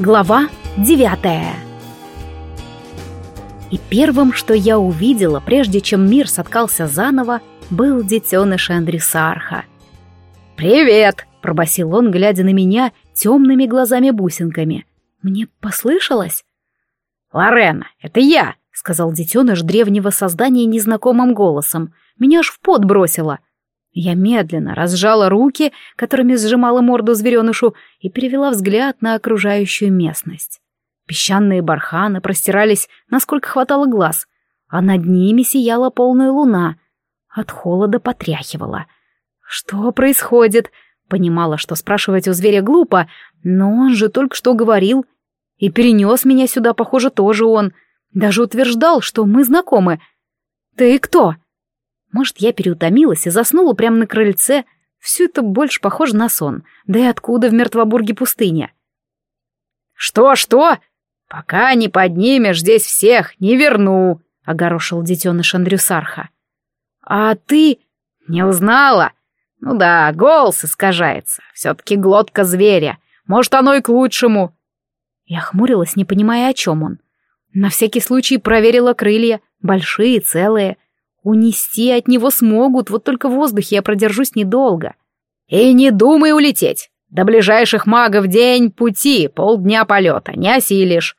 Глава девятая И первым, что я увидела, прежде чем мир соткался заново, был детеныш Андрюсарха. «Привет!» — пробасил он, глядя на меня темными глазами-бусинками. Мне послышалось? «Лорена, это я!» — сказал детеныш древнего создания незнакомым голосом. Меня аж в пот бросило — я медленно разжала руки, которыми сжимала морду зверенышу, и перевела взгляд на окружающую местность. Песчаные барханы простирались, насколько хватало глаз, а над ними сияла полная луна. От холода потряхивала. «Что происходит?» Понимала, что спрашивать у зверя глупо, но он же только что говорил. И перенес меня сюда, похоже, тоже он. Даже утверждал, что мы знакомы. «Ты кто?» Может, я переутомилась и заснула прямо на крыльце. Все это больше похоже на сон. Да и откуда в Мертвобурге пустыня? «Что-что? Пока не поднимешь здесь всех, не верну», — огорошил детеныш Андрюсарха. «А ты...» «Не узнала? Ну да, голос искажается. Все-таки глотка зверя. Может, оно и к лучшему». Я хмурилась, не понимая, о чем он. На всякий случай проверила крылья, большие, целые — Унести от него смогут, вот только в воздухе я продержусь недолго. И не думай улететь. До ближайших магов день пути, полдня полета, не осилишь.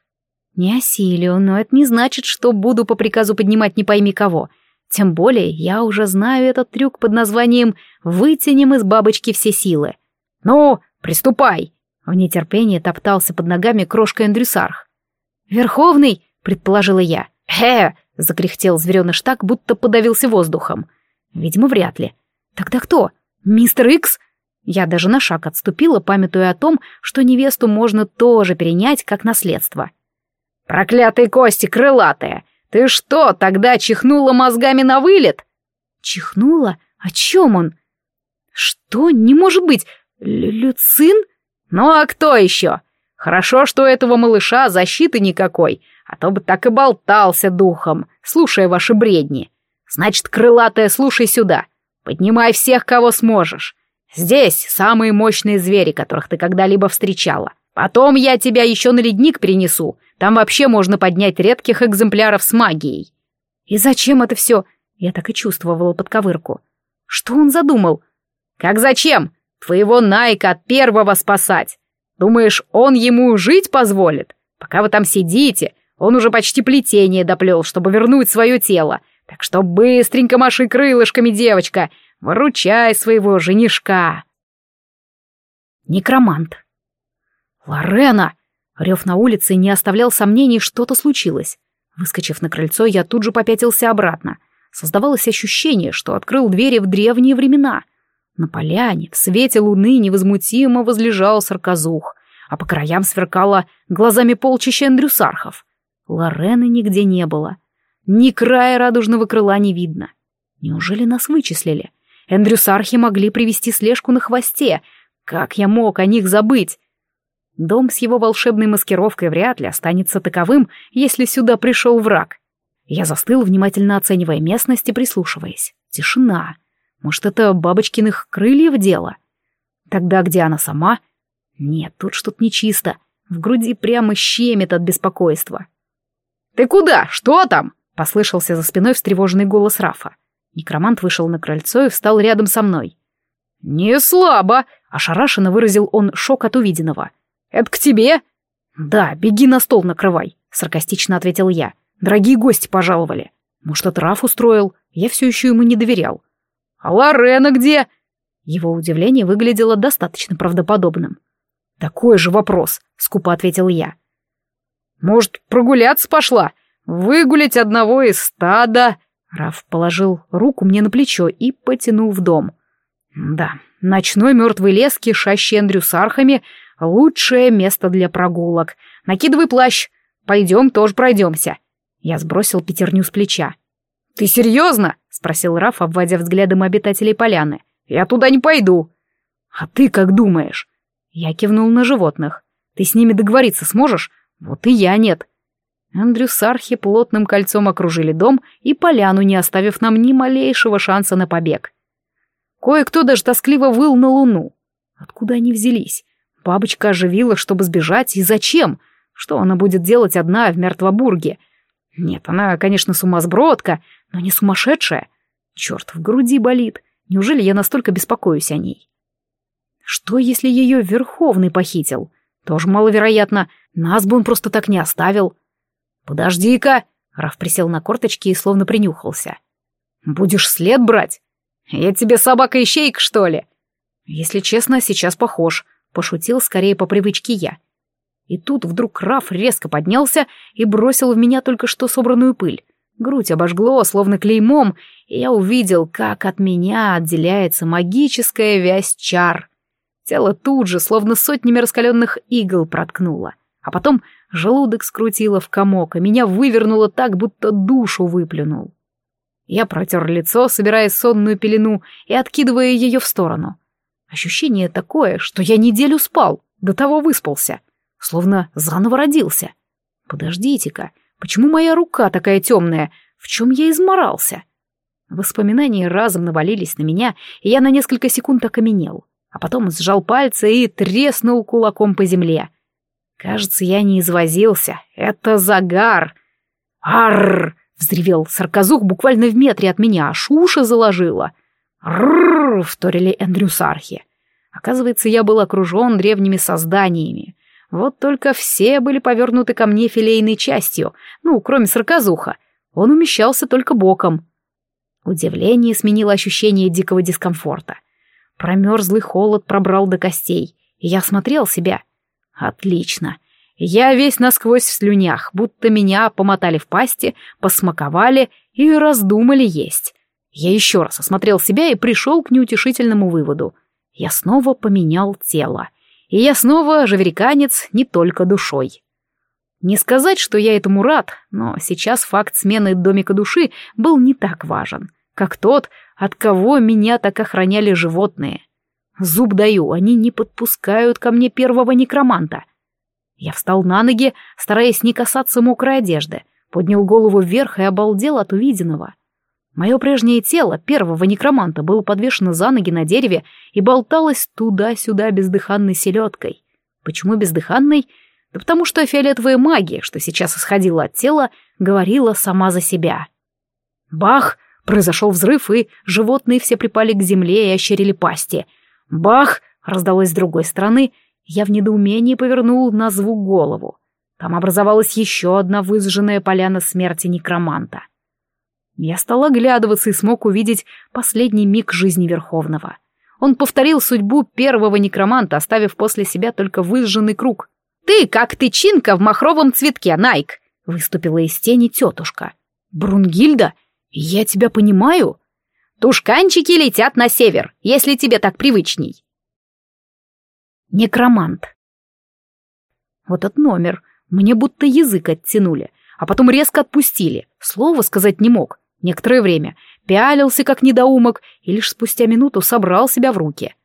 Не осилю, но это не значит, что буду по приказу поднимать не пойми кого. Тем более я уже знаю этот трюк под названием «вытянем из бабочки все силы». «Ну, приступай!» В нетерпении топтался под ногами крошка Эндрюсарх. «Верховный!» — предположила я. «Э, Закряхтел звереныш так, будто подавился воздухом. Видимо, вряд ли. Тогда кто? Мистер Икс? Я даже на шаг отступила, памятуя о том, что невесту можно тоже перенять как наследство. «Проклятые кости крылатые! Ты что, тогда чихнула мозгами на вылет?» «Чихнула? О чем он?» «Что? Не может быть! Люцин?» «Ну а кто еще? Хорошо, что у этого малыша защиты никакой, а то бы так и болтался духом, слушая ваши бредни. Значит, крылатая, слушай сюда. Поднимай всех, кого сможешь. Здесь самые мощные звери, которых ты когда-либо встречала. Потом я тебя еще на ледник перенесу. Там вообще можно поднять редких экземпляров с магией. И зачем это все? Я так и чувствовала подковырку. Что он задумал? Как зачем? Твоего Найка от первого спасать. Думаешь, он ему жить позволит? Пока вы там сидите, он уже почти плетение доплел, чтобы вернуть свое тело. Так что быстренько маши крылышками, девочка. Выручай своего женишка. Некромант. Лорена! Рев на улице не оставлял сомнений, что-то случилось. Выскочив на крыльцо, я тут же попятился обратно. Создавалось ощущение, что открыл двери в древние времена. На поляне, в свете луны невозмутимо возлежал сарказух, а по краям сверкало глазами полчища андрюсархов. Лорены нигде не было. Ни края радужного крыла не видно. Неужели нас вычислили? Эндрюсархи могли привести слежку на хвосте. Как я мог о них забыть? Дом с его волшебной маскировкой вряд ли останется таковым, если сюда пришел враг. Я застыл, внимательно оценивая местность и прислушиваясь. Тишина. Может, это бабочкиных крыльев дело? Тогда где она сама? Нет, тут что-то нечисто. В груди прямо щемит от беспокойства. «Ты куда? Что там?» — послышался за спиной встревоженный голос Рафа. Некромант вышел на крыльцо и встал рядом со мной. «Не слабо!» — ошарашенно выразил он шок от увиденного. «Это к тебе?» «Да, беги на стол накрывай», — саркастично ответил я. «Дорогие гости пожаловали. Может, это Раф устроил? Я все еще ему не доверял». «А Лорена где?» Его удивление выглядело достаточно правдоподобным. «Такой же вопрос», — скупо ответил я. Может, прогуляться пошла? Выгулять одного из стада?» Раф положил руку мне на плечо и потянул в дом. «Да, ночной мертвый лес, кишащий андрюсархами, лучшее место для прогулок. Накидывай плащ. Пойдем, тоже пройдемся». Я сбросил пятерню с плеча. «Ты серьезно?» — спросил Раф, обводя взглядом обитателей поляны. «Я туда не пойду». «А ты как думаешь?» Я кивнул на животных. «Ты с ними договориться сможешь? Вот и я нет. Андрю с Архи плотным кольцом окружили дом и поляну, не оставив нам ни малейшего шанса на побег. Кое-кто даже тоскливо выл на луну. Откуда они взялись? Бабочка оживила, чтобы сбежать, и зачем? Что она будет делать одна в Мертвобурге? Нет, она, конечно, сумасбродка, но не сумасшедшая. Черт, в груди болит. Неужели я настолько беспокоюсь о ней? Что, если ее Верховный похитил? Тоже маловероятно. Нас бы он просто так не оставил. «Подожди-ка!» — Раф присел на корточки и словно принюхался. «Будешь след брать? Я тебе собака-ищейка, что ли?» «Если честно, сейчас похож», — пошутил скорее по привычке я. И тут вдруг Раф резко поднялся и бросил в меня только что собранную пыль. Грудь обожгло, словно клеймом, и я увидел, как от меня отделяется магическая вязь чар. Тело тут же, словно сотнями раскаленных игл, проткнуло. А потом желудок скрутило в комок, и меня вывернуло так, будто душу выплюнул. Я протер лицо, собирая сонную пелену и откидывая ее в сторону. Ощущение такое, что я неделю спал, до того выспался, словно заново родился. Подождите-ка, почему моя рука такая темная? В чем я изморался? Воспоминания разом навалились на меня, и я на несколько секунд окаменел, а потом сжал пальцы и треснул кулаком по земле. Кажется, я не извозился. Это загар. Арр! взревел сарказух буквально в метре от меня, аж уши заложило. «Рррр!» — вторили Эндрюсархи. Оказывается, я был окружен древними созданиями. Вот только все были повернуты ко мне филейной частью, ну, кроме сарказуха. Он умещался только боком. Удивление сменило ощущение дикого дискомфорта. Промерзлый холод пробрал до костей, и я смотрел себя. Отлично. Я весь насквозь в слюнях, будто меня помотали в пасти, посмаковали и раздумали есть. Я еще раз осмотрел себя и пришел к неутешительному выводу. Я снова поменял тело. И я снова жавериканец не только душой. Не сказать, что я этому рад, но сейчас факт смены домика души был не так важен, как тот, от кого меня так охраняли животные. Зуб даю, они не подпускают ко мне первого некроманта. Я встал на ноги, стараясь не касаться мокрой одежды, поднял голову вверх и обалдел от увиденного. Мое прежнее тело первого некроманта было подвешено за ноги на дереве и болталось туда-сюда бездыханной селедкой. Почему бездыханной? Да потому что фиолетовая магия, что сейчас исходила от тела, говорила сама за себя. Бах! Произошел взрыв, и животные все припали к земле и ощерили пасти. Бах! Раздалось с другой стороны. Я в недоумении повернул на звук голову. Там образовалась еще одна выжженная поляна смерти некроманта. Я стал оглядываться и смог увидеть последний миг жизни Верховного. Он повторил судьбу первого некроманта, оставив после себя только выжженный круг. «Ты, как тычинка в махровом цветке, Найк!» — выступила из тени тетушка. «Брунгильда, я тебя понимаю!» «Тушканчики летят на север, если тебе так привычней!» Некромант. Вот этот номер. Мне будто язык оттянули, а потом резко отпустили. Слова сказать не мог некоторое время, пялился как недоумок и лишь спустя минуту собрал себя в руки.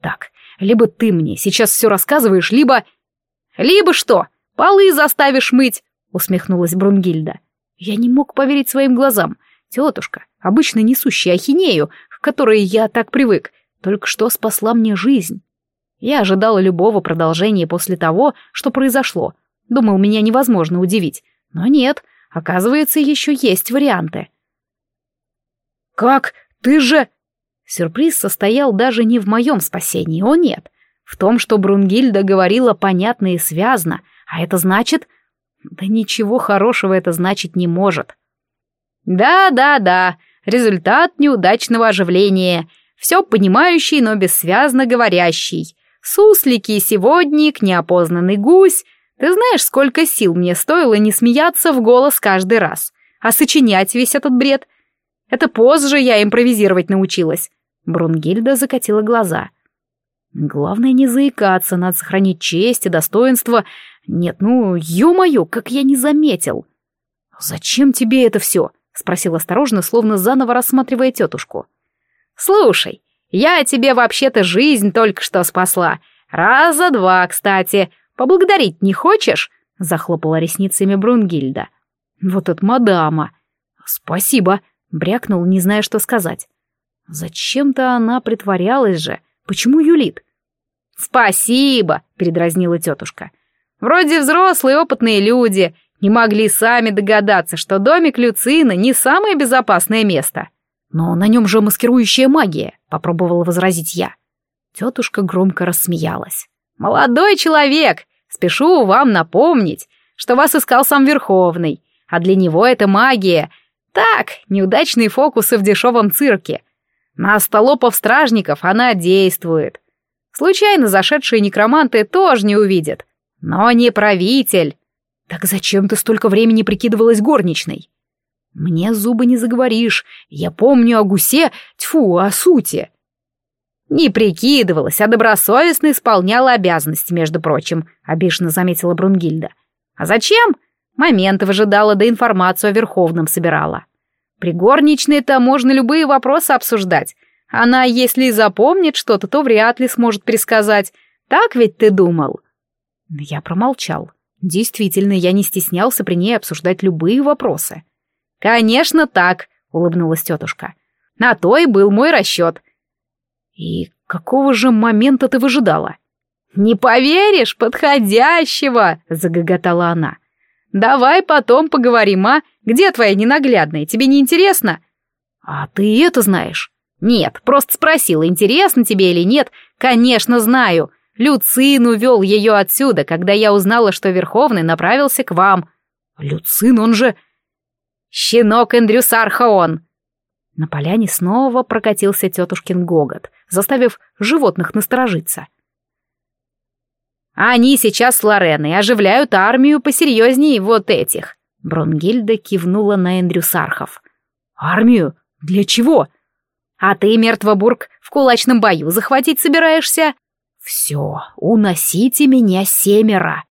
«Так, либо ты мне сейчас все рассказываешь, либо...» «Либо что, полы заставишь мыть!» — усмехнулась Брунгильда. Я не мог поверить своим глазам. Тетушка, обычно несущая ахинею, к которой я так привык, только что спасла мне жизнь. Я ожидала любого продолжения после того, что произошло. Думал, меня невозможно удивить. Но нет, оказывается, еще есть варианты. «Как? Ты же...» Сюрприз состоял даже не в моем спасении, о нет. В том, что Брунгильда говорила понятно и связно, а это значит... Да ничего хорошего это значить не может. Да-да-да, результат неудачного оживления. Все понимающий, но бессвязно говорящий. Суслики, сегодник, неопознанный гусь. Ты знаешь, сколько сил мне стоило не смеяться в голос каждый раз, а сочинять весь этот бред — это позже я импровизировать научилась. Брунгильда закатила глаза. Главное не заикаться, надо сохранить честь и достоинство. Нет, ну, ё-моё, как я не заметил. «Зачем тебе это все?» — спросил осторожно, словно заново рассматривая тетушку. «Слушай, я тебе вообще-то жизнь только что спасла. Раза два, кстати. Поблагодарить не хочешь?» — захлопала ресницами Брунгильда. «Вот это мадама!» «Спасибо!» Брякнул, не зная, что сказать. Зачем-то она притворялась же. Почему юлит? «Спасибо», — передразнила тетушка. «Вроде взрослые опытные люди не могли сами догадаться, что домик Люцина не самое безопасное место». «Но на нем же маскирующая магия», — попробовала возразить я. Тетушка громко рассмеялась. «Молодой человек, спешу вам напомнить, что вас искал сам Верховный, а для него это магия. Так, неудачные фокусы в дешевом цирке. На столопов-стражников она действует. Случайно зашедшие некроманты тоже не увидят. Но не правитель. Так зачем ты столько времени прикидывалась горничной? Мне зубы не заговоришь. Я помню о гусе, тьфу, о сути. Не прикидывалась, а добросовестно исполняла обязанности, между прочим, обиженно заметила Брунгильда. А зачем? Момент выжидала, да информацию о Верховном собирала. При горничной-то можно любые вопросы обсуждать. Она, если и запомнит что-то, то вряд ли сможет пересказать. Так ведь ты думал?» Я промолчал. Действительно, я не стеснялся при ней обсуждать любые вопросы. «Конечно так», — улыбнулась тетушка. «На то и был мой расчет». «И какого же момента ты выжидала?» «Не поверишь, подходящего!» — загоготала она. «Давай потом поговорим, а? Где твоя ненаглядная? Тебе не интересно?» «А ты это знаешь?» «Нет, просто спросила, интересно тебе или нет. Конечно, знаю. Люцин увел ее отсюда, когда я узнала, что Верховный направился к вам». «Люцин, он же...» «Щенок Эндрюсарха он!» На поляне снова прокатился тетушкин гогот, заставив животных насторожиться. Они сейчас с Лореной оживляют армию посерьезнее вот этих. Бронгильда кивнула на Эндрю Сархов. «Армию? Для чего?» «А ты, Мертвобург, в кулачном бою захватить собираешься?» «Все, уносите меня семеро!»